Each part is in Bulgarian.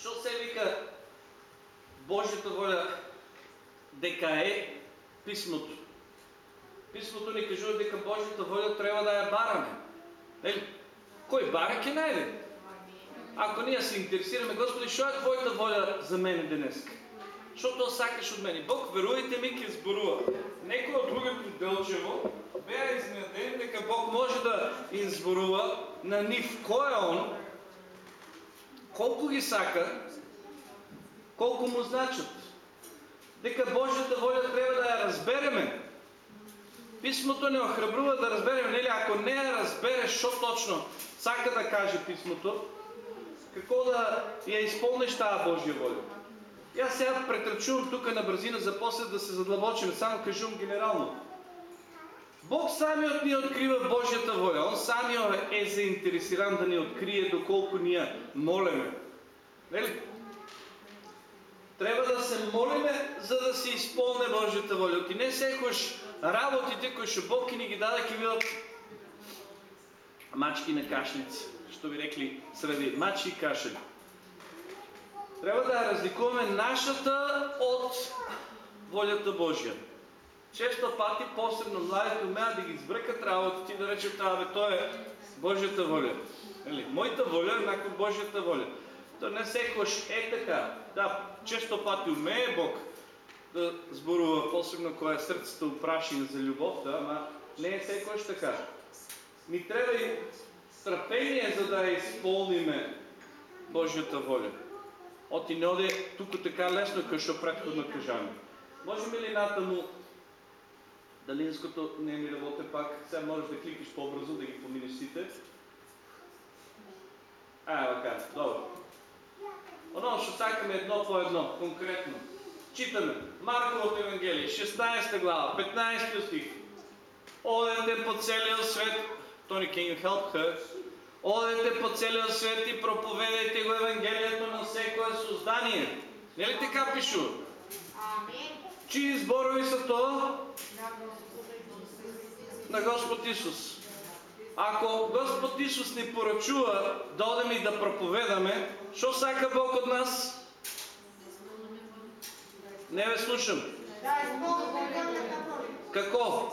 Що се вика Божията воля дека е писмото? Писмото ни кажува дека Божията воля трябва да я бараме. Нели? Кой бара ке найде? Ако ние се интересираме, Господи, що е Твоята воля за мен днес? Що то сакаш от мене? Бог, веруйте ми, ке зборува. Некој от другото Делчево беа изненадени дека Бог може да изборува на нив кој е Он, колко ги сака, колко му значат. Дека Божията воля трябва да я разбереме. Писмото не охрабрува да разберем, нели? Ако не я разбереш, що точно сака да каже писмото, какво да я изпълниш тази Божия воля. И аз сега претрачувам тук на бързина за после да се задлъбочим, само кажувам генерално. Бог самиот ни открива Божията воля. Он самиот е заинтересиран да ни открие доколко ние молиме. Нели? Трябва да се молиме, за да се изпълне Божията воля. Ти не секош работите, кои ще Бог ни ги даде, ки бидат мачки на кашници. Що ви рекли среди мачи и кашели. Трябва да разликуваме нашата от волята Божия. Често пати, посебно младите умеят да ги избръкат работите и да речат, това бе, то е Божията воля. Нали? Моята воля е еднакво Божията воля. То не секош е така. Да, често пати умее Бог да зборува, посебно кога е сърцето опраши за любовта, ама не е секош така. Ми трябва и търпение, за да изпълниме Божията воля. Оти не оде тук така лесно, като предходно кажаме. Можем ли натаму Далинското не ми работи пак. Сега можеш да кликнеш по-бързо, да ги поминеш сите. А, така, добре. Оно ще сакаме едно по едно, конкретно. Читаме. Марковото Евангелие, 16 глава, 15 стих. Одете по целия свет. Тони, can you help her? Одете по целия свет и проповедайте го Евангелието на всекое създание. Не ли така пишу? Амин. Чии зборови са то? На Господ Исус. Ако Господ Исус ни поръчува да одем и да проповедаме, що сака Бог от нас? Не ме слушам. Какво?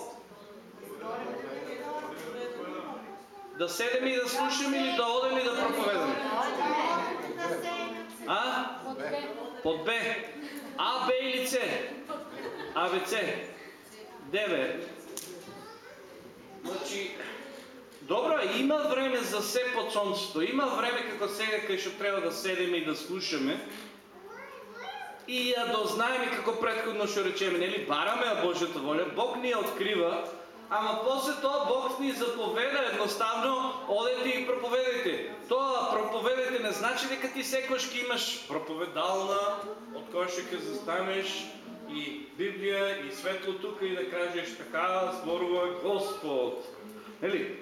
Да седем и да слушам или да одем и да проповедаме? А? Под Б. А, Б или С? А, Б, С. Деве. Значи, добро, има време за все под слънцето. Има време како сега, кај трябва да седеме и да слушаме. И да дознаем и како предходно ще речеме, нели, бараме Божията воля, Бог ни я открива, ама после това Бог ни заповеда едноставно, одете и проповедайте. Това проповедайте не значи дека ти секојаш имаш проповедална, от која ще застанеш, и Библия, и светло тук и да кажеш така зборува Господ. Нели?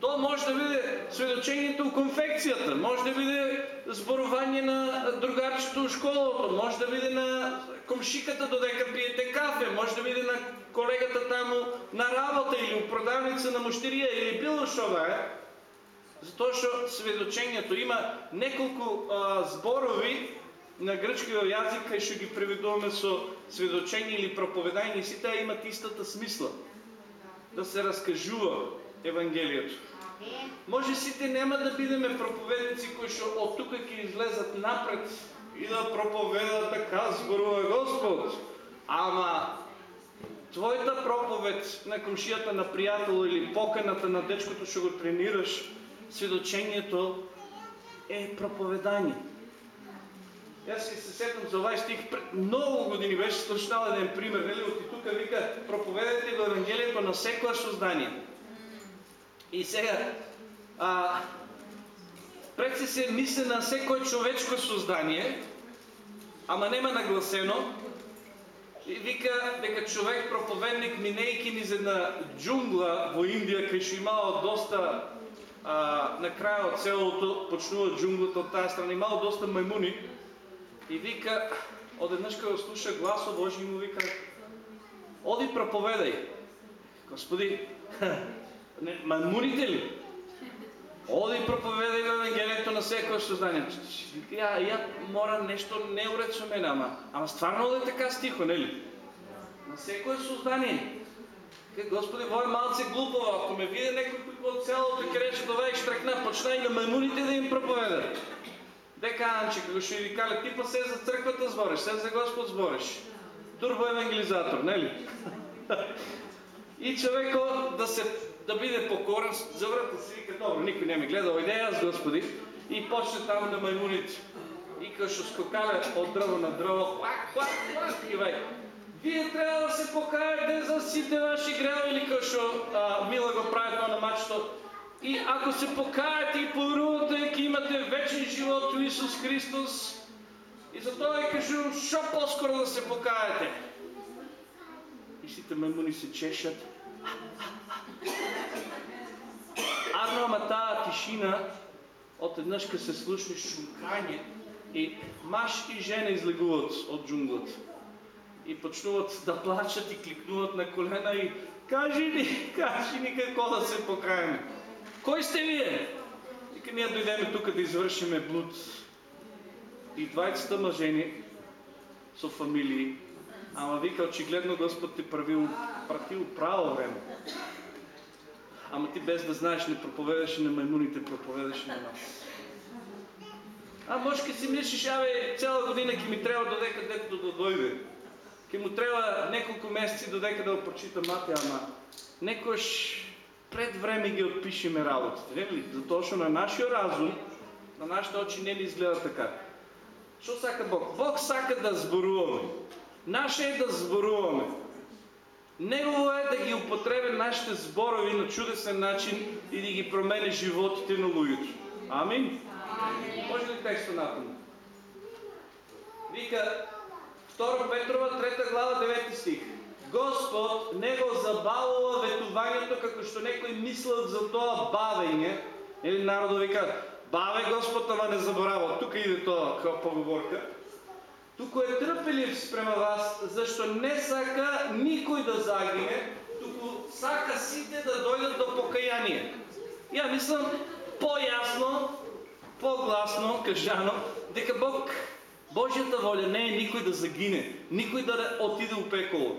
То може да биде сведочението в конфекцията, може да биде зборувание на другарчето в школата, може да биде на комшиката додека пиете кафе, може да биде на колегата там на работа или в продавница на мущерия или било що да е. Затоа што сведочението има неколку а, зборови на гръцкия язик и ще ги преведуваме со сведочение или проповедание и сите имат истата смисла. Да се разкажува Евангелието. Може сите няма да бидеме проповедници, кои ще от тук ќе излезат напред и да проповедат така зборува Господ. Ама твоята проповед на комшията на приятел или поканата на дечкото ще го тренираш, сведочението е проповедание. Аз си се сетвам за ovaj стих пред много години беше слушнал един пример, нали, от тук вика, проповедайте го Евангелието на всеко създание. И сега, а, пред се мисли на всеко човечко създание, ама нема нагласено, и вика, дека човек проповедник, минейки ни за една джунгла во Индия, къде ще имало доста, а, на края от селото, почнува джунглата от тази страна, имало доста маймуни, и вика, одеднъж като слуша гласа Божий му вика, оди проповедай. Господи, не, маймуните ли? Оди и проповедай Евангелието на секој што знае. Ја, ја мора нешто не уред со мене, ама, ама стварно ли е така стихо, нели? На секое создание. Господи, во е малце глупово, ако ме види некој кој по цялото ќе рече това и штракна, почна и на маймуните да им проповеда. Дека Анче, како што ви кале, ти па се за црквата збориш, се за Господ збориш. Турбо евангелизатор, нели? и човеко да се да биде покорен, заврата си вика, добро, никой не ме гледа, ойде аз, Господи, и почне там да маймуните. И като скокале от дрво на клак, клак, и вай. Вие трябва да се покаете за сите ваши грева или като Мила го прави това на мачето. И ако се покаете и поверувате, ке имате вечен живот у Исус Христос, и затова ви кажу, що по-скоро да се покаете. И сите маймуни се чешат, Ано, ама тая тишина, от еднъж като се слушне шумкање и маж и жена излегуват от джунглата. И почнуват да плачат и кликнуват на колена и кажи ни, кажи ни какво да се покаем. Кой сте вие? Вика ние дойдеме тук да извършиме блуд. И двайцата мъжени са фамилии, ама вика очигледно Господ ти правил, пратил право време. Ама ти без да знаеш, не проповедаше на маймуните, проповедаше на нас. А може си мислиш, абе, цяла година ке ми трябва додека дето да дойде. Ке му трябва неколко месеци додека да прочита мати, ама некош пред време ги отпишеме работите. Не ли? Затоа на нашия разум, на нашите очи не ни изгледа така. Що сака Бог? Бог сака да зборуваме. Наше е да зборуваме. Негово е да ги употребя нашите зборови на чудесен начин и да ги променя животите на луѓето. Амин? Амин. Може ли текста натаму? Вика 2 Петрова 3 глава 9 стих. Господ не го забавува ветувањето како што некои мислат за тоа бавење. Или народови кажат, баве Господ, ама не заборава. Тук иде тоа како поговорка. Туку е трпелив спрема вас, защо не сака никой да загине, туку сака сите да дойдат до покаяние. Я мислам по-гласно кажано, дека Бог, Божията воля не е никой да загине, никой да отиде у пеколо.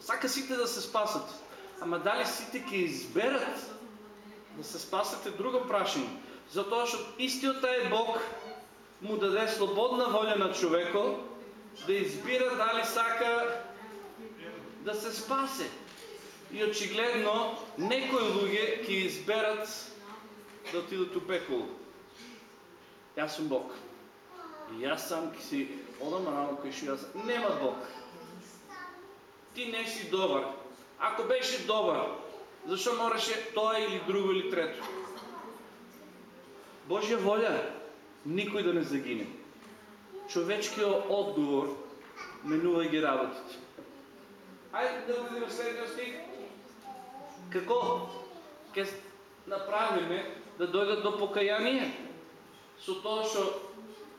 Сака сите да се спасат. Ама дали сите ке изберат да се спасат е друго прашање. Затоа што истиот е Бог му даде свободна воля на човеко да избира дали сака да се спасе. И очигледно некои луѓе ќе изберат да отидат у пеколо. Јас сум Бог. И јас сам ќе си одам рамо кај што јас нема Бог. Ти не си добар. Ако беше добар, защо мораше тоа или друго или трето? Божја воля никой да не загине. Човечкият отговор менува ги работите. Хайде да видим следния стих. Какво ке направиме да дойдат до покаяние? Со тоа што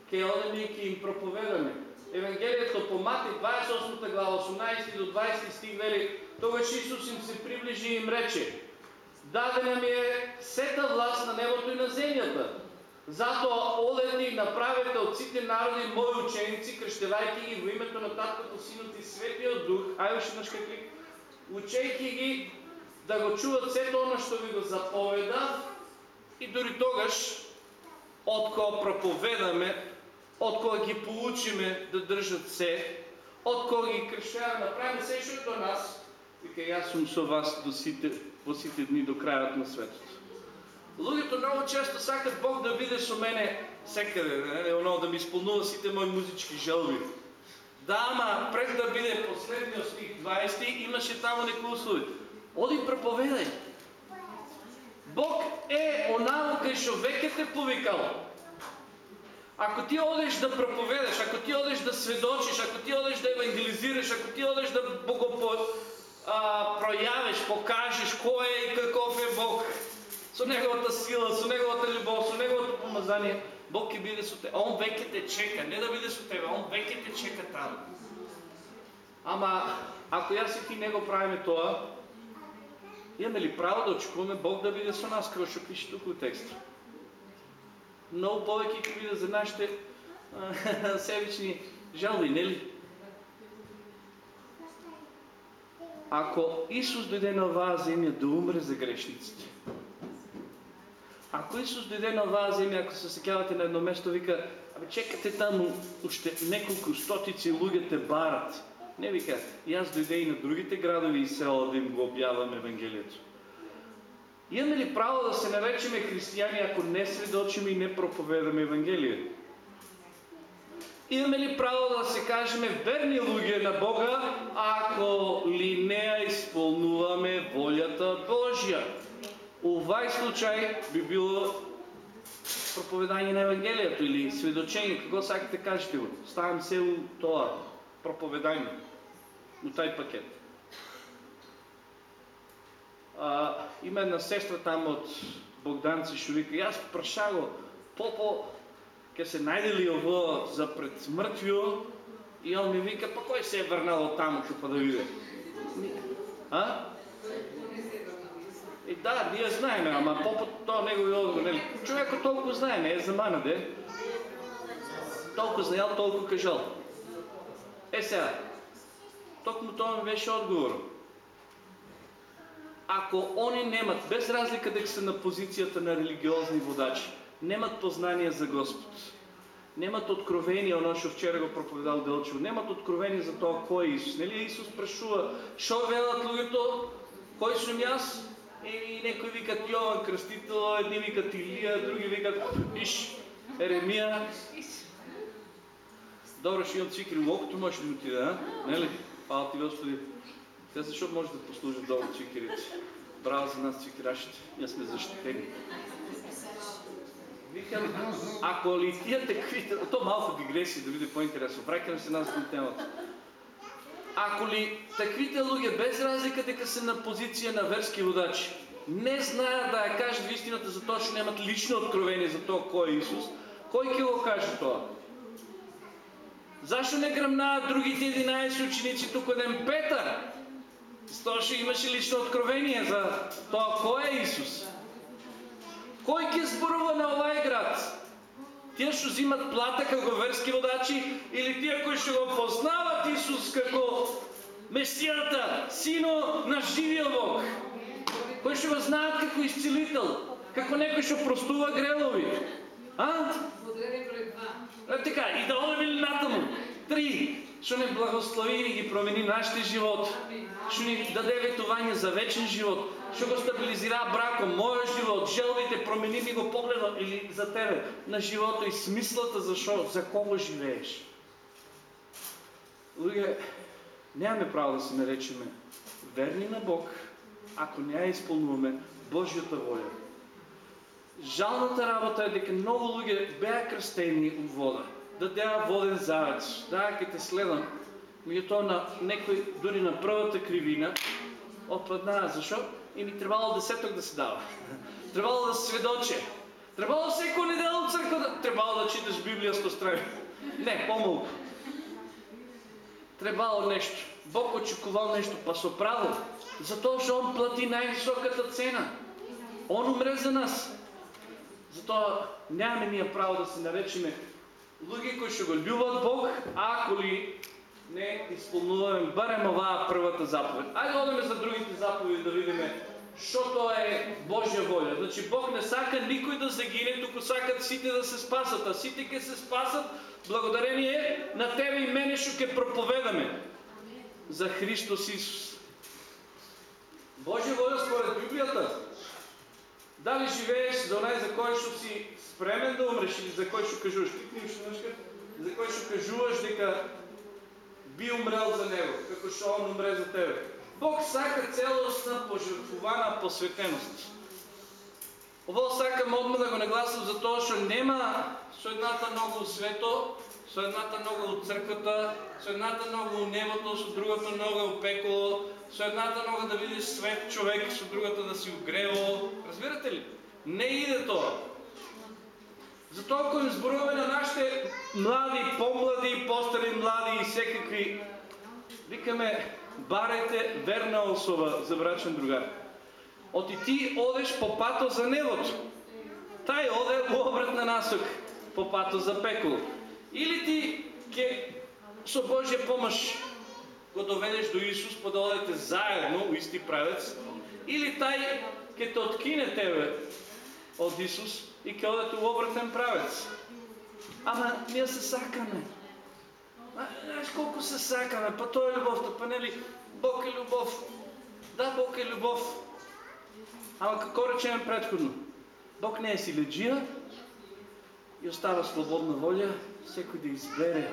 ке одеме и ке им проповедаме. Евангелието по Мати 28 глава 18 до 20 стих вели Тогаш Исус им се приближи и им рече Дадена ми е сета власт на небото и на земята. Затоа одете и направете от сите народи мои ученици, кръщевайки ги во името на Таткото, Синот и Светиот Дух, ајде уште наш клик, учејки ги да го чуват сето оно што ви го заповеда. И дори тогаш, од кога проповедаме, од кога ги получиме да држат се, од кога ги кршеа, направиме се што до нас, вика јас сум со вас до сите, во сите дни до крајот на светот. Луѓето много често сакат Бог да биде со мене секаде, не, оно, да ми изпълнува сите мои музички желби. Да, ама пред да биде последниот стих 20 имаше тамо некои услови. Оди проповедај. Бог е онамо кај што веќе те повикал. Ако ти одеш да проповедаш, ако ти одеш да сведочиш, ако ти одеш да евангелизираш, ако ти одеш да богопо, а, проявиш, покажеш кој е и каков е Бог, со неговата сила, со неговата любов, со неговото помазание, Бог ќе биде со тебе. Он веќе те чека, не да биде со тебе, он веќе те чека таму. Ама ако јас и ти не правиме тоа, Имаме ли право да очекуваме Бог да биде со нас, како што пише тук у текст? Много повеќе ќе биде за нашите себични жалби, нели? Ако Исус дойде на оваа земја да умре за грешниците, ако Исус дойде на оваа земја, ако се сеќавате на едно место, вика, абе чекате таму, уште неколку стотици луѓе те барат. Не вика, аз дойде и на другите градови и села да им го обявам Евангелието. Имаме ли право да се наречеме християни, ако не сведочиме и не проповедаме Евангелие? Имаме ли право да се кажеме верни луѓе на Бога, ако ли не изпълнуваме волята Божия? Овај случай би било проповедание на Евангелието или сведочение, какво сакате кажете го. Ставам се у това проповедание, у taj пакет. А, има една сестра там от Богданци што вика, аз праша го, попо, ке се найде ли ово за пред смртвио, и он ми вика, па кой се е върнал от таму, па да виде. А? И да, ние знаеме, ама попот то негови одговор, нели? Човекот толкова знае, не е замана, де? Толкова знаел, толкова кажал. Е сега, токму тоа ми беше одговор. Ако они немат, без разлика дека се на позицията на религиозни водачи, немат познание за Господ, немат откровение, оно што вчера го проповедал Делчево, немат откровение за тоа кој е Исус. Нели Исус прашува, шо велат луѓето, кој сум јас? И некои викат Йован Кръстител, едни викат Илия, други викат Иш, Еремия. Добре, ще имам цвикри локото, може да отида, а? Не ли? Хвала ти, Господи. Те защо може да послужат долу цвикерите? Браво за нас, цвикерашите. Ние сме защитени. Викам, ако ли тия таквите... То малко дигресия да биде по-интересно. Вракам се нас към темата. Ако ли таквите луѓе, без разлика дека се на позиция на верски водачи, не знаят да я кажат истината за тоа што немат лично откровение за тоа кој е Исус, кој ќе го каже тоа? Защо не гръмнаят другите 11 ученици тук един Петър? Ще имаше лично откровение за това кой е Исус? Кой ке зборува на овај град? Тия ще взимат плата како верски водачи или тия кои ще го познават Исус како Месията, Сино на живия Бог? Кои ще го знаят како изцелител, како некој што простува грелови? А? Е, така, и да одем натаму. Три, што не благослови и ги промени нашите живот. Што ни даде ветување за вечен живот. Што го стабилизира брако, мојот живот, желбите, промени ми го погледот или за тебе на живото и смислата за шо, за кого живееш. Луѓе, нямаме право да се наречеме верни на Бог, ако не я изпълнуваме Божията воля. Жалната работа е дека много луѓе беа крстени у вода. Да деа воден завец. Да, ке те следам. Меѓутоа на некој, дури на првата кривина, отпаднаа. Зашо? И ми требало десеток да се дава. Требало да се сведоче. Требало всеко недело църква да... Требало да читаш Библия сто страни. Не, по-малко. Требало нещо. Бог очекувал нещо, па со право. Затоа што Он плати най-високата цена. Он умре за нас. Затоа нямаме ние право да се наречеме луѓе кои ще го любат Бог, ако ли не изпълнуваме барем оваа првата заповед. Айде одеме за другите заповеди да видим що тоа е Божja воля. Значи Бог не сака никой да загине, туку сакат сите да се спасат, а сите ќе се спасат благодарение на тебе и мене што ќе проповедаме за Христос Исус. Божja воля според Библията дали живееш за онaj за кой ще си спремен да умреш или за кой ще кажуваш? За кой ще кажуваш дека би умрел за него, како што он умре за тебе. Бог сака целостна, пожертвована посветеност. Ово сакам одма да го нагласам за тоа што нема со едната нога свето, со едната нога от църквата, со едната нога у небото, со другата нога у пеколо, со едната нога да видиш свет човек, со другата да си огрело. Разбирате ли? Не иде тоа. Затоа ако изборуваме на нашите млади, по-млади, по-стари млади и всекакви, викаме, барете верна особа за брачен другар. оти ти одеш по пато за небото. Тај оде во обратна насок по пато за пекол. Или ти ќе со Божја помощ го доведеш до Исус, па да одете заедно у исти правец, или тај ќе те откине тебе од Исус и у обратен правец. Ама ние се сакаме. Знаеш колко се сакаме, па тоа е љубовта, па нели Бог е љубов. Да, Бог е љубов. Ама како речеме предходно, Бог не е силеджија и остава слободна волја секој да избере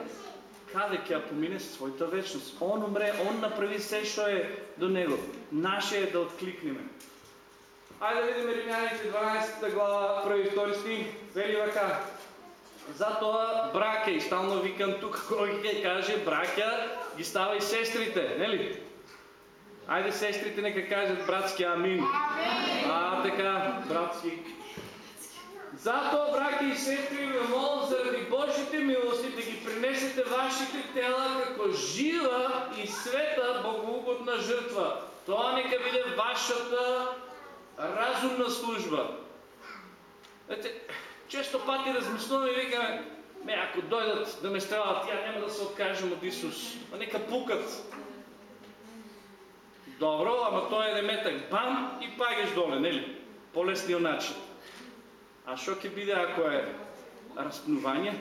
каде ќе помине својата вечност. Он умре, он направи се што е до него. Наше е да откликнеме. Ајде да видиме Римјаните 12 глава, први втори стих, вели вака. Затоа браке, и стално викам тук, кој ќе каже браќа, ги става и сестрите, нели? Ајде сестрите нека кажат братски амин. А така, братски. Затоа, браки и сестри, ви молам заради Божите милости да ги принесете вашите тела како жива и света богоугодна жртва. Тоа нека биде вашата разумна служба. Знаете, често пати размислуваме и викаме, ме ако дойдат да ме стрелят, ја нема да се откажем од Исус. А нека пукат. Добро, ама тоа е метак. Бам и пагаш доле, нели? По-лесниот начин. А што ќе биде ако е распнување,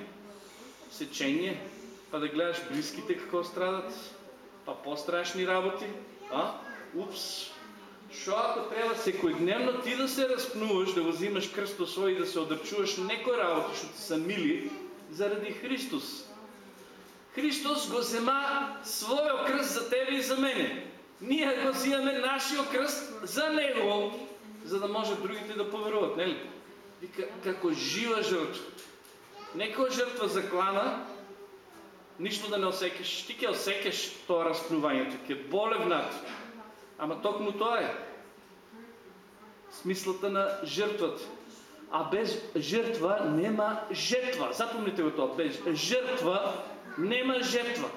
сечење, па да гледаш близките како страдат, па пострашни работи, а? Упс. Ако треба секојдневно ти да се распнуваш, да го взимаш крсто свој и да се одрчуваш некои работи ти са мили заради Христос. Христос го зема својот крст за тебе и за мене. Ние го взимаме нашиот крст за него, за да може другите да поверуват, нели? Вика, како жива жртва. Некоја жртва за клана, ништо да не осекеш. Ти ќе осекеш тоа распнувањето, ќе боле внатре. Ама токму тоа е. Смислата на жртвата. А без жртва нема жетва. Запомнете го тоа. Без жртва нема жетва.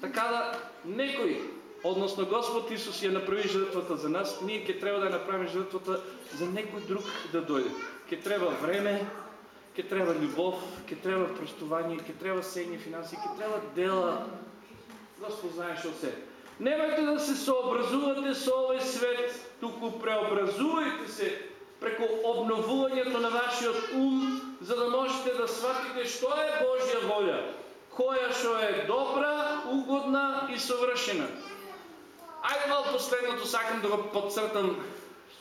Така да некој Односно Господ Исус ја направи жртвата за нас, ние ќе треба да направим жртвата за некој друг да дојде. Ќе треба време, ќе треба љубов, ќе треба простување, ќе треба сење финанси, ќе треба дела. Господ знае што се. Немајте да се сообразувате со овој свет, туку преобразувајте се преку обновувањето на вашиот ум, за да можете да сватите што е Божја волја, која што е добра, угодна и совршена. Айде мал последното сакам да го подцртам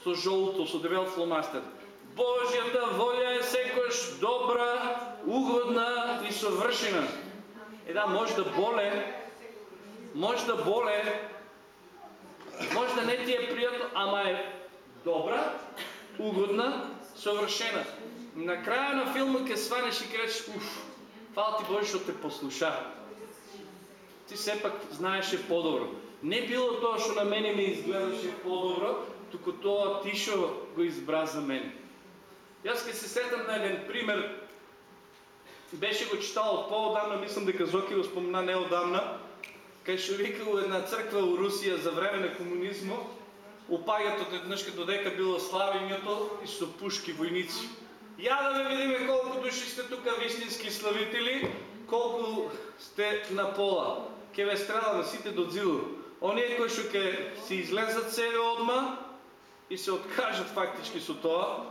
со жолто, со дебел фломастер. Божјата волја е секојаш добра, угодна и совршена. Е да, може да боле, може да боле, може да не ти е пријатно, ама е добра, угодна, совршена. На краја на филма ке сванеш и кажеш, уф, фала ти Боже што те послуша. Ти сепак знаеше по-добро. Не било тоа што на мене ми изгледаше по-добро, туку тоа ти што го избра за мене. Јас ке се сетам на еден пример, беше го читал по-одамна, мислам дека Зоки го спомна неодамна, кај што викал една црква у Русија за време на комунизмо, упаѓат од като дека било славењето и со пушки војници. Ја да ме видиме колку души сте тука вистински славители, колку сте на пола. Ке ве страдаме сите до дзилу. Оние кои што ќе се излезат себе одма и се откажат фактички со тоа,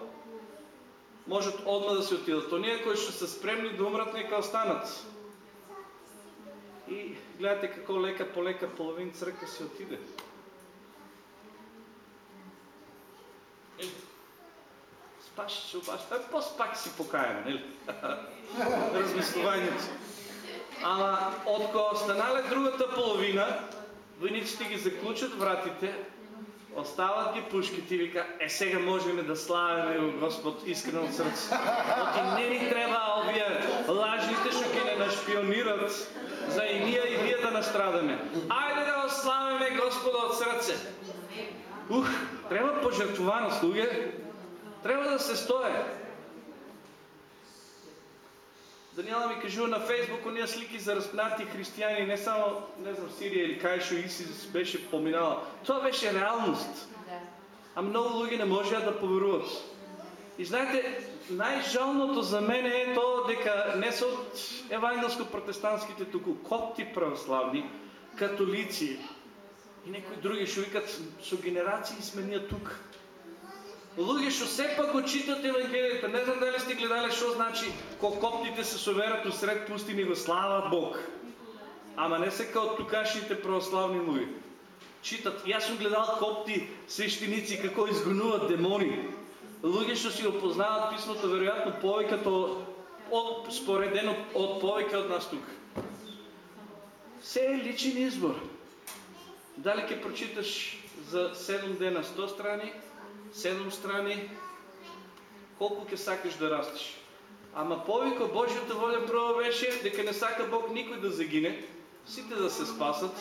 можат одма да се отидат. Оние кои што се спремни да умрат, нека останат. И гледате како лека по лека половин црква се отиде. Спаш се обаш. Е, пак си покаяме, нели? Размислувањето. Ама, откога останале другата половина, войниците ги заключат вратите, остават ги пушките и вика, е сега можем да славяме Господ искрено от сърце. Оти не ни трябва овие лажните, што ги не нашпионират, за и ние и вие да настрадаме. Айде да ославяме Господа от сърце. Ух, трябва пожертвовано, слуге. Трябва да се стое. Даниела ми кажува на Фейсбук ония слики за разпнати християни, не само, не знам, Сирия или кай шо Исис беше поминала. Това беше реалност. А много луѓе не можеа да поверуват. И знаете, најжалното за мене е то дека не се од евангелско-протестантските туку копти православни, католици и некои други што викат со генерации сме ние тук. Луѓе што сепак го читат Евангелието, не знам дали сте гледали што значи кога коптите се соверат усред пустини го слават Бог. Ама не се као тукашните православни луѓе. Читат, јас сум гледал копти свештеници како изгонуват демони луѓе што си опознават писмото веројатно повеќето од споредено од повеќе од нас тук. Се е личен избор. Дали ќе прочиташ за 7 дена 100 страни, 7 страни, колку ќе сакаш да растеш. Ама повеќе Божјата воля прво беше дека не сака Бог никој да загине, сите да се спасат.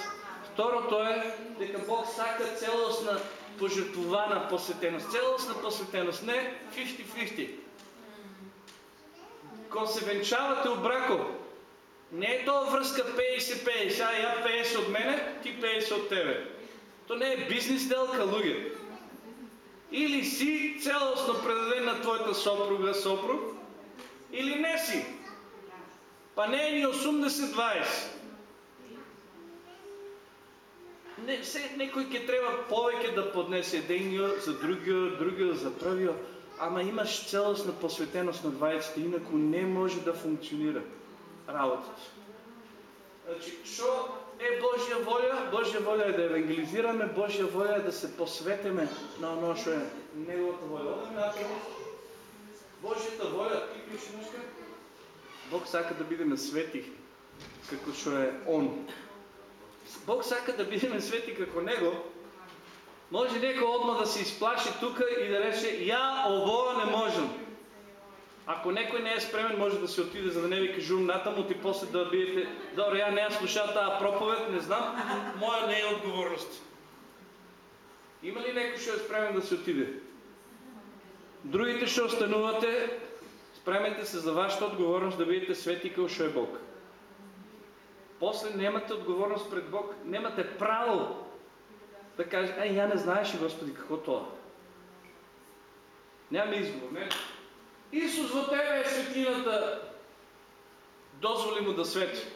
Второто е дека Бог сака целосна пожертвована посветеност, цялостна посветеност, не 50-50. Ко се венчавате от брако, не е то връзка 50-50, а я 50 от мене, ти 50 от тебе. То не е бизнес делка, луѓе. Или си цялостно предаден на твоята сопруга, сопруг, или не си. Па не е ни 80-20. не, се, некој ќе треба повеќе да поднесе едниот за другиот, другиот за првиот, ама имаш целосна посветеност на двајците, инаку не може да функционира работата. Значи, што е Божја воля? Божја воля е да евангелизираме, Божја воля е да се посветиме на оно што е Неговата воля. Божјата воля, ти пише нешто? Бог сака да бидеме свети, како што е Он. Бог сака да бидеме свети како Него, може некој одма да се изплаши тука и да рече, ја ово не можам. Ако некој не е спремен, може да се отиде, за да не ви кажувам натаму и после да бидете, добре, ја не ја слуша таа проповед, не знам, моја не е отговорност. Има ли некој што е спремен да се отиде? Другите што останувате, спремете се за вашата отговорност да бидете свети што е Бог после нямате отговорност пред Бог, нямате право да кажете, ай, я не знаеш, Господи, какво това. Няма изговор, не. Исус во тебе е светлината, дозволи му да свети.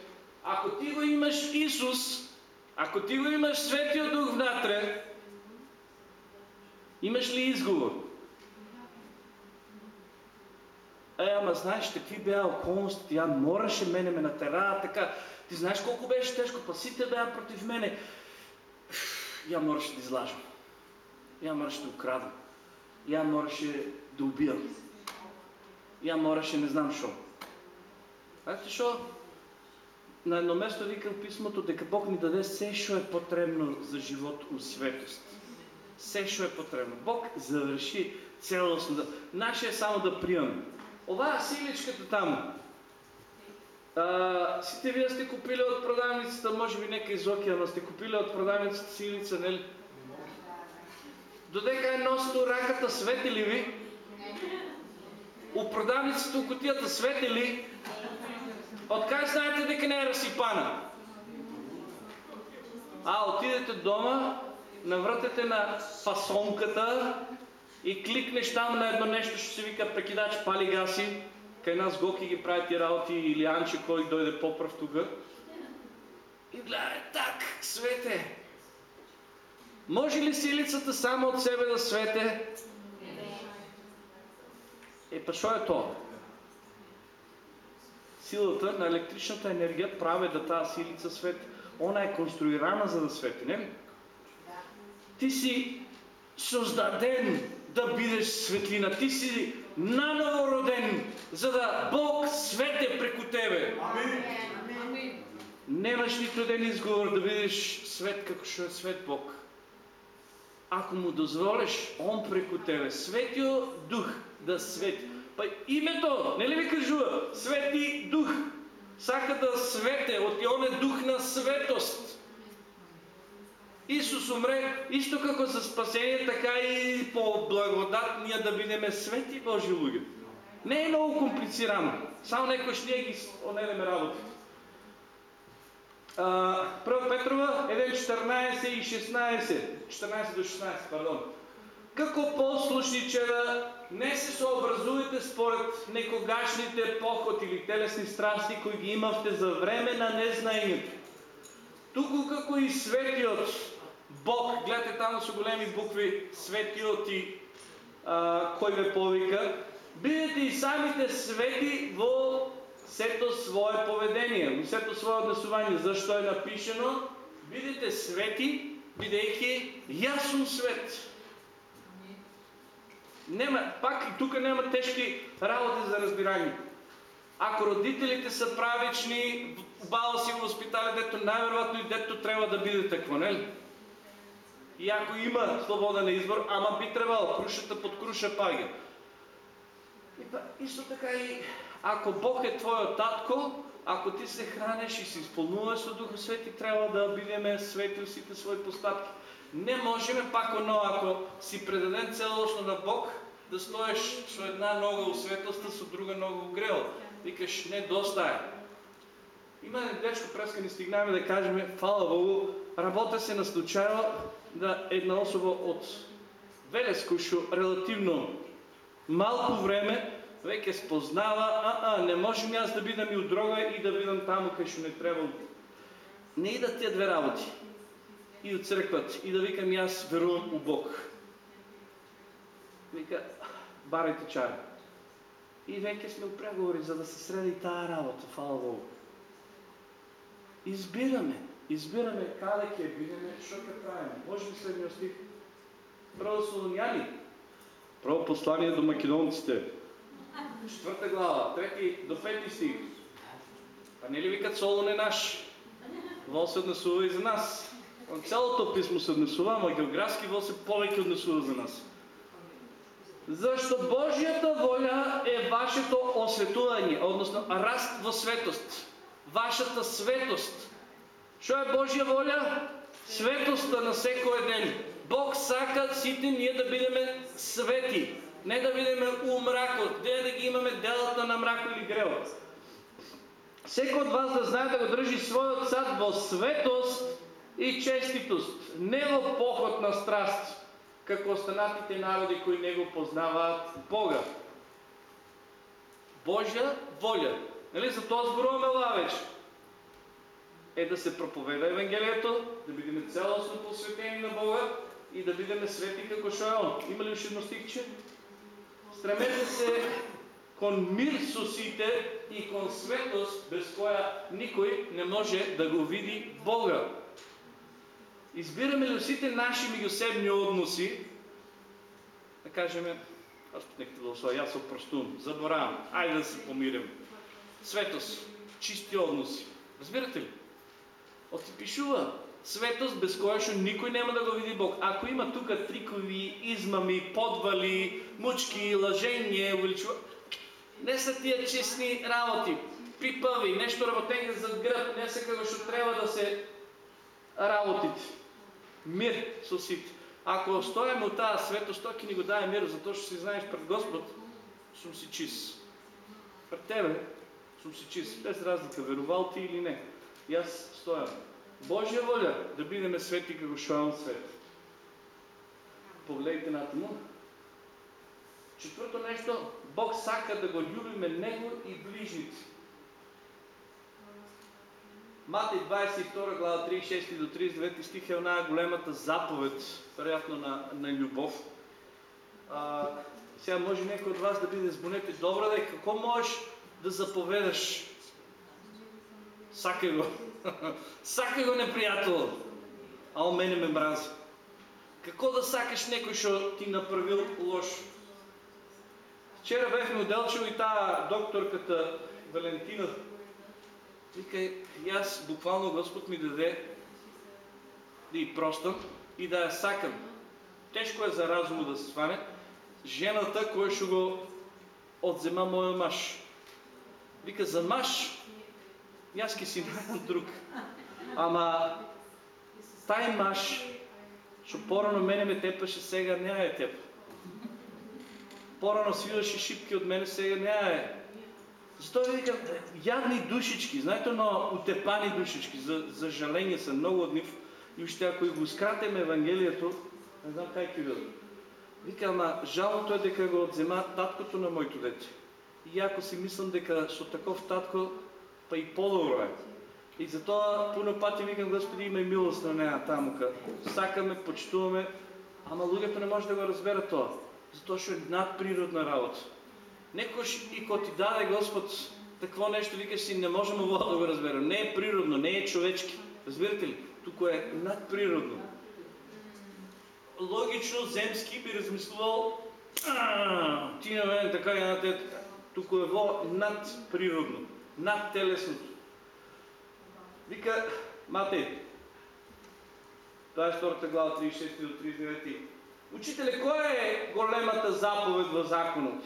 Ако ти го имаш Исус, ако ти го имаш Светия Дух внатре, имаш ли изговор? Е, ама знаеш, какви бяха околностите, тя мораше мене ме натера, така. Ти знаеш колко беше тежко, пасите бяха против мене. Я мораше да излажам. Я мораше да украдам. Я мораше да убивам. Я мораше не знам що. Знаете що? На едно место вика в писмото, дека Бог ни даде все, що е потребно за живот у светост. Все, що е потребно. Бог завърши цялостно. Наше е само да приемаме. Ова силичката там, а, сите вие сте купили от продавницата, може би нека изоки, ама сте купили от продавницата силица, нели? Додека е носито раката, свети ли ви? У продавницата у кутията свети ли? Откай знаете дека не е разсипана? А, отидете дома, навратете на фасонката и кликнеш там на едно нещо, ще се вика прекидач пали гаси, кај нас Гоки ги прави ти работи или Анче, кой дойде поправ тука. И гледай, так, свете. Може ли силицата само от себе да свете? Е, па що е то? Силата на електричната енергия прави да тази силица свети. Она е конструирана за да свети, не ли? Ти си създаден да бидеш светлина. Ти си наново роден, за да Бог свете преко тебе. Амин. Немаш нито един изговор да видиш свет како што е свет Бог. Ако му дозволиш Он преко тебе, Светио Дух да свети. Па името, не ли ви кажува, Свети Дух, сака да свете, от Он е Дух на светост. Исус умре исто како за спасение, така и по благодат ние да бидеме свети Божи луѓе. Не е много комплицирано. Само некој ще ги онедеме работите. Прво Петрова 1.14 и 16. 14 до 16, пардон. Како послушничева, не се съобразувате според некогашните похоти или телесни страсти, кои ги имавте за време на незнаението. Тук како и светиот Бог, гледате там са големи букви, светиот и а, кој ве повика, бидете и самите свети во сето свое поведение, во сето свое однесување. Зашто е напишено? Бидете свети, бидејќи јас свет. Нема, пак и тук няма тежки работи за разбирање. Ако родителите са правични, бао си го възпитали, дето най-вероятно и дето трябва да биде такво, не И ако има свободен избор, ама би трябвало, крушата под круша пага. И па, исто така и ако Бог е твоят татко, ако ти се хранеш и се изпълнуваш от Духа Свети, трябва да бидеме свети усите свои постъпки. Не можем пак оно, ако си предаден целостно на Бог, да стоиш с една нога у светоста, с друга нога у грела. Викаш, не, доста е. Има нещо преска ни стигнаме да кажем, фала Богу, работа се наслучава да една особа от Велеско, шо релативно малко време, веќе спознава, а, а, не можем аз да бидам и от друга и да бидам там, кај шо не трябва. Не идат тия две работи. И от църкват, и да викам и аз верувам у Бог. Вика, барайте чай. И веќе сме у преговори, за да се среди тая работа, фала Богу. Избираме, избираме каде ќе бидеме, што ќе правиме. Може би следниот стих. Прво Солоняни, прво послание до македонците, четвърта глава, трети до пети стих. А не ли викат Солон е наш? Вол се отнесува и за нас. Цялото писмо се отнесува, ама географски Вол се повече отнесува за нас. Защо Божията воля е вашето осветуване, односно раст в светост. Вашата светост. Що е Божия воля? Светостта на всекой ден. Бог сака сите ние да бидеме свети. Не да бидеме у мракот, не да ги имаме делата на мрако или грел. Всеки от вас да знае да го държи своят сад в светост и честитост, не в поход на страст, како останатите народи, кои не го познават Бога. Божия воля. Нали, за това зборуваме лавеч. Е да се проповеда Евангелието, да бидеме цялостно посветени на Бога и да бидеме свети како шо е Он. Има ли още едно стихче? Стремете се кон мир со сите и кон светост, без која никой не може да го види Бога. Избираме ли сите наши меѓусебни односи, да кажеме, Господ нека да освоя, аз опростувам, заборавам, айде да се помирим. Светост, чисти односи. Разбирате ли? Отпишува светост, без която никой няма да го види Бог. Ако има тук трикови, измами, подвали, мучки, лъжение, увеличува... Не са тия честни работи. Пипави, нещо работење за гръб, не са како што трябва да се работите. Мир со сите. Ако стоим от тази светост, той ни го даде мир, защото ще си знаеш пред Господ, съм си чист. Пред тебе съм си чист, без разлика, верувал ти или не. И аз стоям. Божия воля да бидеме свети како шо свет. Погледайте на му. Четвърто нещо, Бог сака да го любиме Него и ближници. Матей 22 глава 36 до 39 стих е една големата заповед, вероятно на, на любов. А, сега може някой от вас да биде сбунете, добре какво можеш да заповедаш? Сакай го. Сакай го, неприятел. А он мене ме мрази. Какво да сакаш некой, що ти направил лошо? Вчера бехме отделчил и тая докторката Валентина Вика, и аз буквално Господ ми даде да и просто и да я сакам. Тежко е за разума да се сване. Жената, кой ще го отзема моя мъж. Вика, за мъж, аз ки си найдам друг. Ама, тай мъж, що порано мене ме тепаше, сега няма е теп. Порано свиваше шипки от мене, сега няма е. Защо ви викам, ядни душички, знаете, но утепани душички, за, за жаление са много от них. И още ако и го скратим Евангелието, не знам как ви да. Вика, ама жалото е дека го отзема таткото на моето дете. И ако си мислам дека со таков татко, па и по-добро е. И затоа пуно пати викам, Господи, има и милост на нея таму, сакаме, почитуваме, ама луѓето не може да го разберат тоа. Затоа што е надприродна работа. Некош и ко ти даде Господ такво нещо, викаш си, не можем да го разберем. Не е природно, не е човечки. Разбирате ли? Тук е надприродно. Логично, земски би размислувал, ти на мен така и на те. Тук е во надприродно, над телесното. Вика Матей, това е втората глава 36 до 39. Учителе, коя е големата заповед в законът?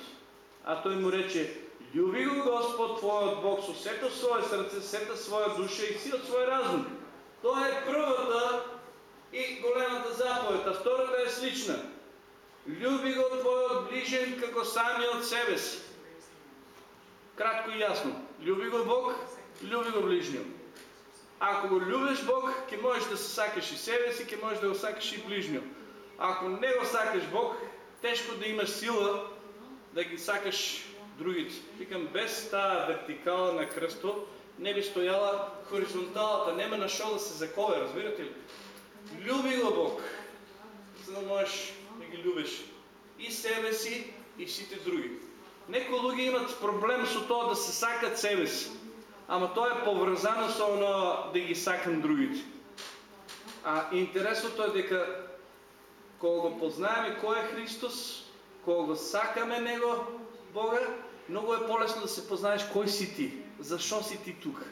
А той му рече, люби го Господ твоят Бог со сето свое сърце, сета своя душа и си от своя разум. Това е първата и големата заповед, а втората е слична. Люби го твоят ближен како сами от себе си. Кратко и ясно. Люби го Бог, люби го ближния. Ако го любиш Бог, ке можеш да се сакаш и себе си, ке можеш да го сакаш и ближния. Ако не го сакаш Бог, тежко да имаш сила да ги сакаш другите. Викам, без тази вертикала на кръсто не би стояла хоризонталата, нема на шо да се закове, разбирате ли? Люби го Бог, за да можеш да ги любиш и себе си, и всички други. Некои луѓе имат проблем со тоа да се сакат себе си, ама тоа е поврзано со оно да ги сакам другите. А интересното е дека кога го познаеме кој е Христос, кога го сакаме Него, Бога, много е по-лесно да се познаеш кой си ти, защо си ти тук.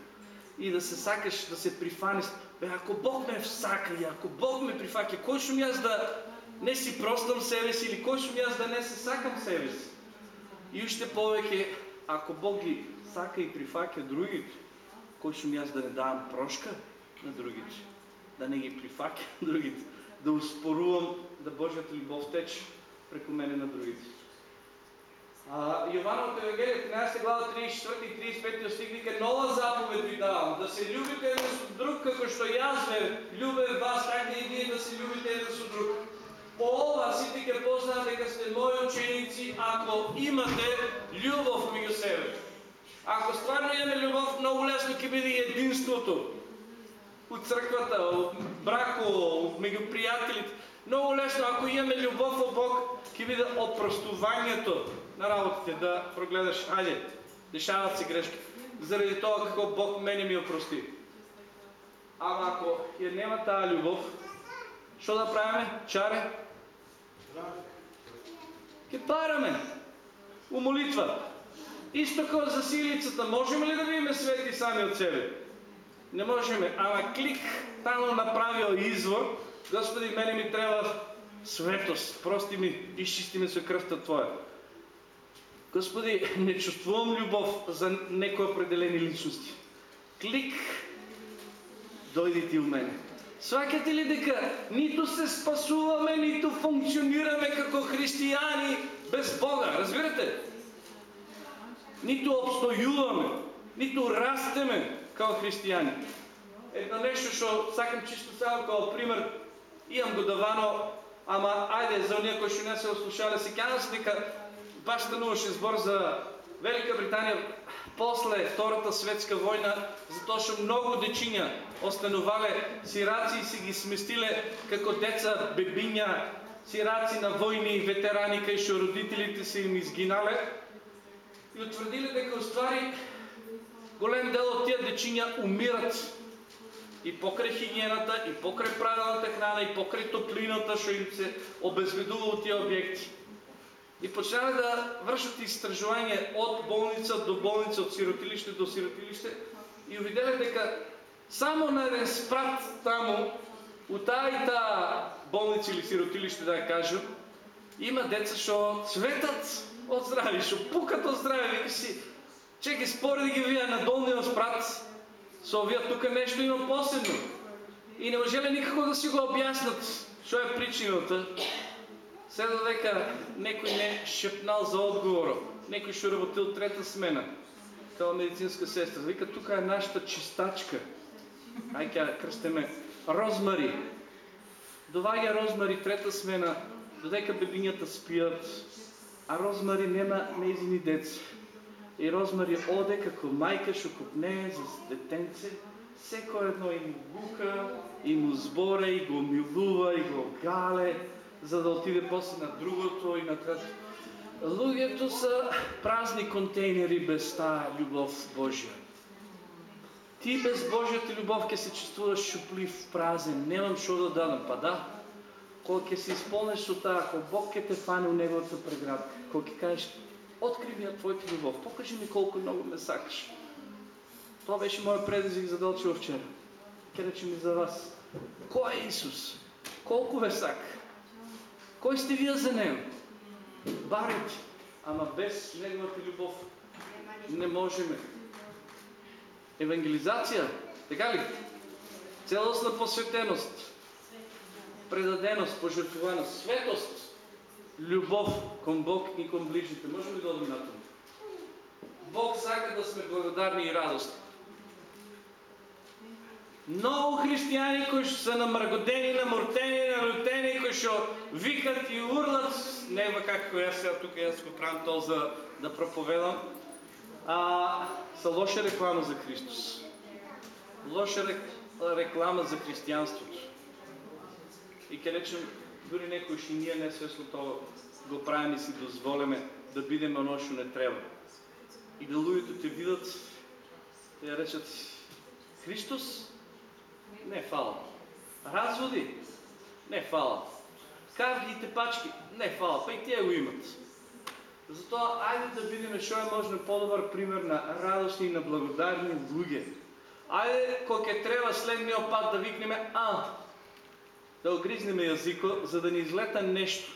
И да се сакаш, да се прифанеш. Бе, ако Бог ме всака и ако Бог ме прифака, кой ми аз да не си простам себе си или кой ми аз да не се сакам себе си? И още повече, ако Бог ги сака и прифака другите, ще ми аз да не давам прошка на другите? Да не ги прифака другите? Да успорувам да Божията любов тече преко мене на другите? А, Йовановото Евангелие, 13 глава, 34 и 35 стих нова заповед ви давам, да се любите един с друг, како што јас ве вас, така и вие да се любите един с друг. По ова сите ќе познаат дека сте мои ученици, ако имате љубов меѓу себе. Ако стварно имаме љубов, многу лесно ќе биде единството. От црквата, от брако, меѓу пријателите. Много лесно, ако имаме любов от Бог, ќе биде опростувањето на работите, да прогледаш, айде, дешават се грешки. Заради това какво Бог мене ми опрости. Ама ако я нема тази любов, що да правиме? Чаре? Ке параме. У молитва. Исто като за силицата. Можем ли да видим свети сами от себе? Не можем. Ама клик там направил извор. Господи, мене ми трябва светост. Прости ми, изчисти ме се кръвта Твоя. Господи, не чувствувам любов за некои определени личности. Клик, дойди ти у мене. Свакате ли дека нито се спасуваме, нито функционираме како християни без Бога, разбирате? Нито обстоюваме, нито растеме како християни. Едно нещо, што сакам чисто само като пример, имам го давано, ама айде за уния кои што не се ослушали, се кјана се дека баш стануваше збор за Велика Британия после Втората светска война, затоа што много дечиња останувале сираци и си ги сместиле како деца, бебиња, сираци на войни, ветерани, кај што родителите се им изгинале и утврдиле дека уствари голем дел од тия дечиња умират и покрај хигиената, и покрај правилната храна, и покрај топлината што им се обезведува от тия објекти. И почнали да вършат изтражуване от болница до болница, от сиротилище до сиротилище и увидели дека само на един спрат тамо, от тая и болница или сиротилище, да кажем, има деца, що цветат от здраве, що пукат от здраве, вика си, чекай, спори да ги вия на долния спрат, со овие тук нещо има посебно. И не може ли никако да си го обяснат, що е причината. След дека некој не шепнал за одговор, некој што работил трета смена, као медицинска сестра. Вика, тука е нашата чистачка. Ај ќе крстеме Розмари. Доваѓа Розмари трета смена додека бебињата спијат, а Розмари нема неизини деца. И Розмари оде како мајка што купнее за детенце, секој едно им бука, и му зборе, и го милува, и го гале, за да отиде после на другото и на третото. Луѓето са празни контейнери без таа љубов Божја. Ти без Божјата љубов ќе се чувствуваш шуплив, празен, немам што да дадам, па да. Кога ќе се исполнеш со таа, кога Бог ќе те фане у неговата преградка, кога ќе кажеш, откри ми ја твојата љубов, покажи ми колку многу ме сакаш. Това беше моят предизвик за Делчево вчера. Ке рече ми за вас. Кой е Исус? Колко ве сак? Кой сте вие за Него? Барите. Ама без Неговата любов не можем. Евангелизация, така ли? Целостна посветеност, предаденост, пожертвуваност, светост, любов към Бог и към ближните. Можем ли да одим на това? Бог сака да сме благодарни и радостни. Много християни, кои са намръгодени, намортени, налютени, кои ще викат и урлат, нема както аз сега тук аз го правим то за да проповедам, а, са лоша реклама за Христос. Лоша реклама за християнството. И ке речем, дори некои ще ние не свесно това го правим и си дозволиме да бидеме оно, що не трябва. И да луѓето те видят, те речат, Христос не фала. Разводи? Не фала. Кавгите пачки? Не фала. Па и тия го имат. Затоа, айде да видим што е можно по-добър пример на радостни и на благодарни луѓе. Айде, кога ќе треба следниот пат да викнеме а, да огризнеме язико, за да ни излета нещо.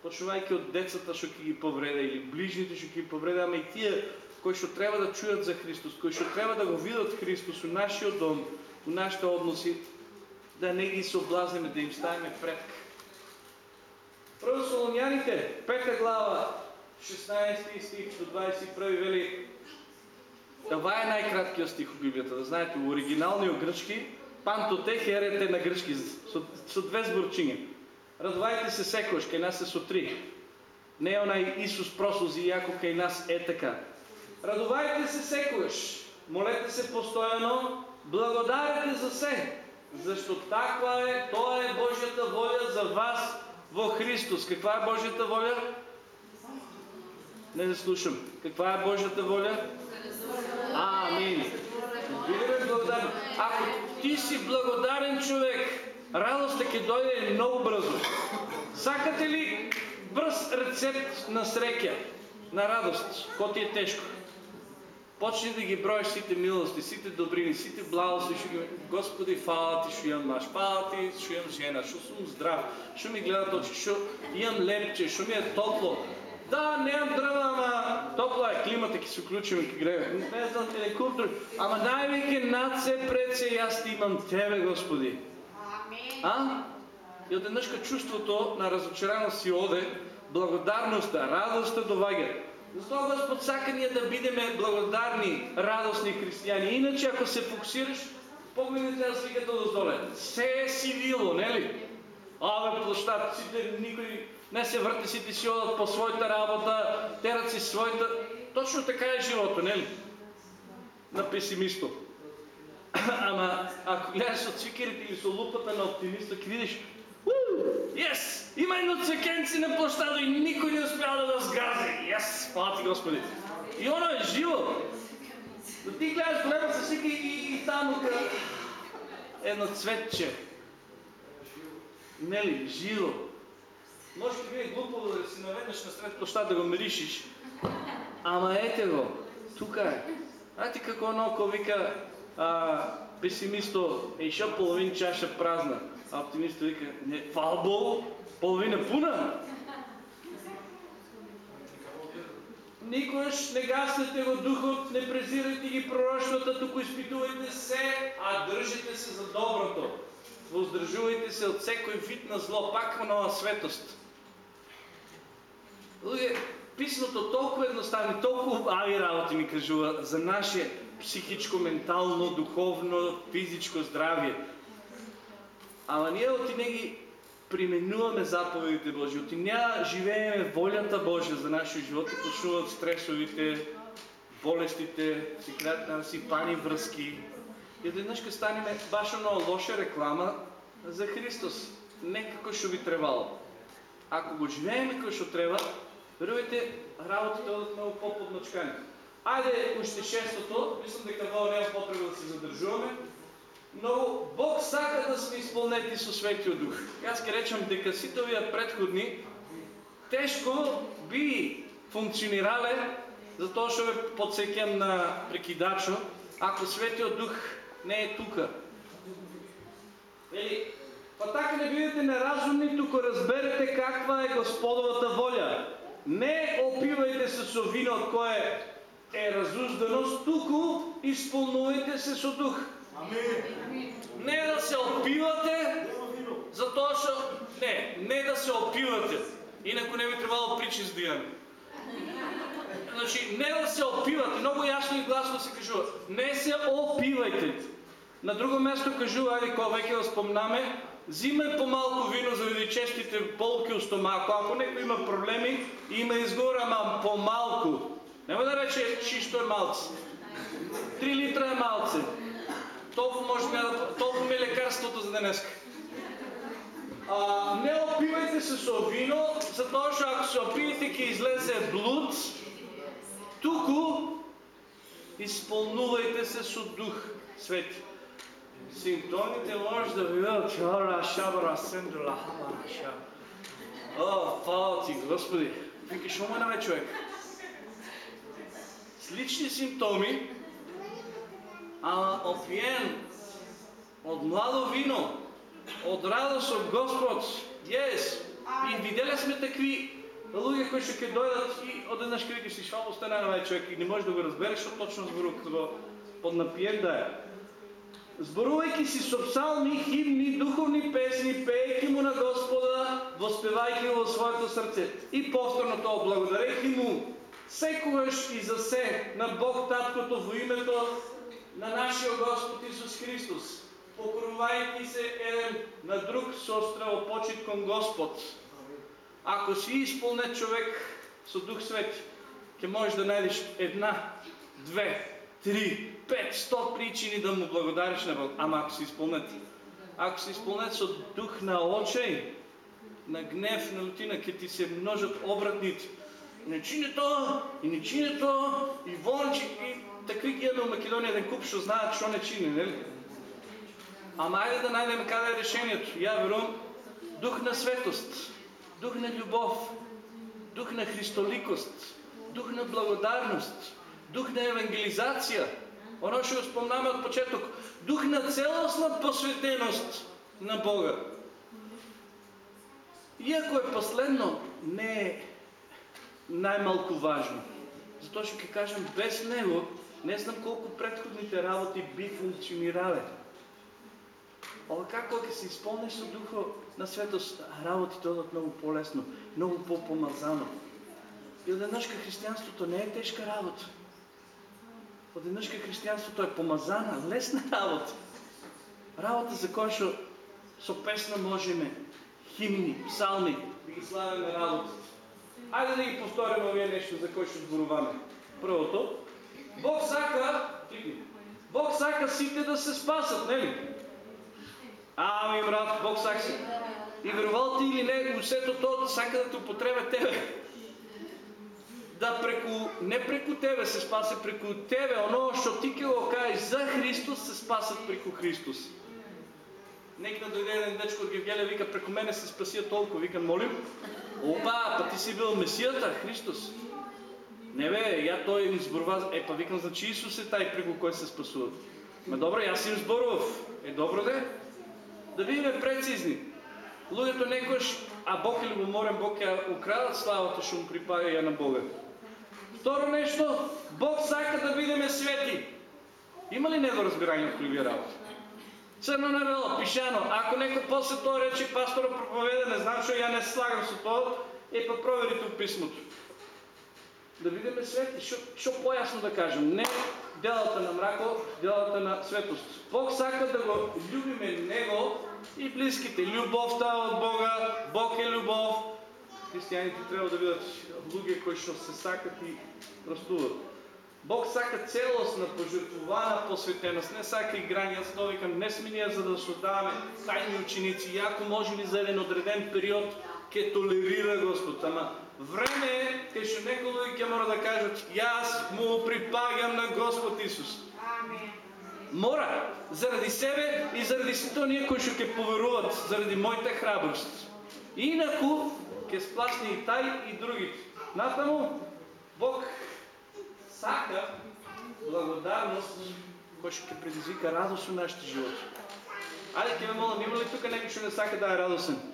Почувајќи од децата што ќе ги повреда или ближните што ќе ги повреда, ама и тие кои што треба да чујат за Христос, кои што треба да го видат Христос у нашиот дом, у нашите односи, да не ги соблазниме, да им ставиме пред. Прво Солоняните, пета глава, 16 стих до 21 вели, това е най-краткият стих в Библията, да знаете, в оригиналния гръцки, пантоте херете на гръцки, со две зборчиња. Радовайте се секојаш, кај нас е со три. Не е онай Исус прослузи яко кај нас е така. Радовайте се секојаш, молете се постојано, Благодарете за се, защото таква е, то е Божията воля за вас во Христос. Каква е Божията воля? Не да слушам. Каква е Божията воля? Амин. Ако ти си благодарен човек, радостта ќе дойде много бързо. Сакате ли бърз рецепт на среќа, на радост, ко ти е тежко? Почни да ги броиш сите милости, сите добрини, сите благослови, ще ги... Господи, фала ти, ще имам маш, фала ти, ще имам жена, ще съм здрав, ще ми гледат очи, ще имам лепче, ще ми е топло. Да, нямам дръва, ама топла е климата, ки се включим и гледам. Не знам те не култури. Ама най-веки над се пред се, аз ти имам Тебе, Господи. А? И отеднъжка чувството на разочараност си оде, благодарността, радостта довага. Затова Господ сака ние да бидеме благодарни, радостни християни. Иначе ако се фокусираш, погледнете на сликата доздоле. Се е сивило, не ли? Абе, площадците, никой не се върти, си одат по своята работа, терат си своята... Точно така е живота, не ли? На песимисто. Ама, ако гледаш от цвикерите или со лупата на оптимиста, видиш, Yes! Има едно цвекенци на площада и никой не успял да сгази. Yes! Хвала ти Господи! И оно е живо. Но ти гледаш голема се сика и, и, и там едно цветче. Нели, живо. Може би е глупо да си наведнеш на сред площад да го миришиш. Ама ете го. Тук е. Знаете какво едно, ако вика а, песимисто, е шо половин чаша празна. А оптимистът вика, не, Богу, половина пуна. Никош не гаснете го духот, не презирайте ги пророчствата, тук изпитувайте се, а държите се за доброто. Въздържувайте се от всекой вид на зло, пак нова светост. Луѓе, писмото толкова едноставно, толкова ави работи ми кажува за наше психичко, ментално, духовно, физичко здравие. Ама ние оти не применуваме заповедите Божи, и няма живееме волята Божия за нашия живот и почнуват стресовите, болестите, си пани връзки. И веднъж ще станем баш много лоша реклама за Христос. Не како ще ви требало. Ако го живееме како ще трябва, верувайте, работите одат много по-подначкани. Айде още шестото, мислам дека това няма потреба да се задържуваме. Но Бог сака да сме изпълнети со Светия Дух. Аз ке речам дека сите овие предходни тежко би функционирале, затоа што ве подсекам на прекидачо, ако Светиот Дух не е тука. Вели, па така не бидете неразумни, тук разберете каква е Господовата воля. Не опивайте се со вино кое е разужданост, туку изпълнувайте се со дух. Не да се опивате, затоа што... Не, не да се опивате. Инако не би трябвало причи с дијане. Значи, не да се опивате, много ясно и гласно се кажува. Не се опивайте. На друго място кажува, айде кога веќе спомнаме, взимай по-малко вино заради честите болки у стомако. Ако некој има проблеми, има изговор, ама по-малко. Нема да рече чисто е малце. Три литра е малце. Толкова може да, толкова ми е лекарството за днес. А, не опивайте се со вино, затоа што ако се опиете ќе излезе блуд. Туку изпълнувайте се со дух свети. Симптомите може да видят чара шабара сендула хаша. О, фала ти, Господи. Викаш, що му човек? С лични симптоми, а опиен от младо вино, от радост от Господ. Yes. И видели сме такви луѓе кои ще дойдат и одеднаш ќе викаш швабо стане на човек и не може да го разбереш, што точно зборува като поднапиен да е. Зборувајќи си со псалми, химни, духовни песни, пејќи му на Господа, воспевајќи го во своето срце. И повторно тоа, благодарејќи му секогаш и за се на Бог Таткото во името на нашия Господ Исус Христос, покровайки се еден на друг со почет към Господ. Ако си изпълнет човек со Дух Свет, ќе можеш да найдеш една, две, три, пет, сто причини да му благодариш на Бог. Ама ако си изпълнет, ако си изпълнет со дух на очей, на гнев, на лутина, ќе ти се множат обратните. Не чини то, и не чини то, и вончи, и такви ги в Македония да куп, що знаят, що не чини, нали? Ама айде да найдем къде е решението. Я верувам, дух на светост, дух на любов, дух на христоликост, дух на благодарност, дух на евангелизация. Оно ще го спомнаме от почеток. Дух на цялостна посветеност на Бога. Иако е последно, не е най-малко важно. Затова ще кажем, без него не знам колко предходните работи би функционирали. Ова како ќе се изпълниш со духа на светост, работите одат много по-лесно, много по-помазано. И одеднъжка християнството не е тежка работа. Одеднъжка християнството е помазана, лесна работа. Работа за кой шо со песна можеме, химни, псалми, да ги славяме работа. Айде да ги повторим овие нещо, за кой ще зборуваме. Првото, Бог сака, Бог сака сите да се спасат, не ли? Ами, брат, Бог сака си. И верувал ти или не, усето то сака да те употребя тебе. Да преку, не преку тебе се спаса, преку тебе, оно, що ти ке го кажеш за Христос, се спасат преку Христос. Нека дойде един дечко от Гевгелия, вика, преку мене се спасия толкова. Викам, молим, опа, па ти си бил Месията, Христос. Не бе, я той им зборува, е па викам, значи Исус е тай преко кой се спасува. Ма добре, аз им зборував. Е добро де. Да бидеме прецизни. Луѓето некош, а Бог е любоморен, Бог ја украдат славата што му припага ја на Бога. Второ нещо, Бог сака да бидеме свети. Има ли недоразбирање од кои работа? Црно на бело, пишано. Ако некој после тоа рече пастора проповеда, не знам што ја не слагам со тоа, е па проверите у писмото. да бидеме свети. Што, појасно да кажем? Не делата на мрако, делата на светост. Бог сака да го любиме Него и близките. Любовта от Бога, Бог е любов. Християните трябва да бидат луѓе кои што се сакат и простуват. Бог сака целостна, пожертвована посветеност, не сака играния. Аз то викам, не сме ние за да създаваме тайни ученици. Яко може ли за един отреден период ке толерира Господ. Ама време е, ке ще некои ќе мора да кажат, аз му припагам на Господ Исус. Мора, заради себе и заради сето ние кои ще ке поверуват, заради моята храброст. Инако, ке сплашни и тай и другите. Натаму, Бог сака благодарност, кој ще предизвика радост в нашите животи. Айде, ке ме моля, има ли тук някой, ще не сака да е радостен?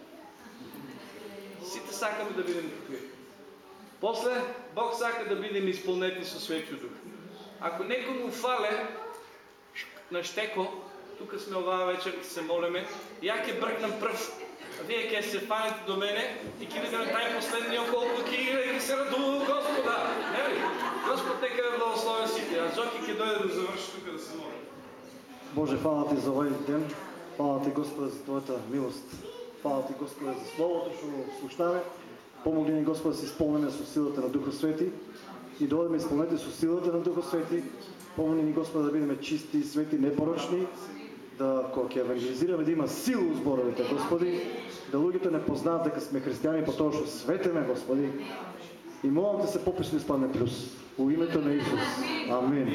Сите сакаме да бидем такви. После, Бог сака да бидем изпълнети със Светия Дух. Ако некой му фале на щеко, тук сме оваа вечер, се молиме, я ке бръкнам пръв, вие ке се фанете до мене и ке видим тай последния колко ки и се радува Господа. Не ли? Господ нека е благословен сите. А Зоки ке дойде да завърши тук да се моли. Боже, хвала Ти за ovaj ден. Хвала Ти, Господа, за Твоята милост. Хвала Ти, Господа, за Словото, што го слушнаме. Помогни ни, Господа, да се изпълнеме со силата на Духа Свети и да одеме изпълнете со силата на Духа Свети. Помогни ни, Господа, да бидеме чисти, свети, непорочни, да ќе евангелизираме да има сила у зборовите, Господи, да луѓето не познаат дека сме християни по тоа што светеме, Господи. И молам те се пописно испадне плюс. У името на Исус. Амин.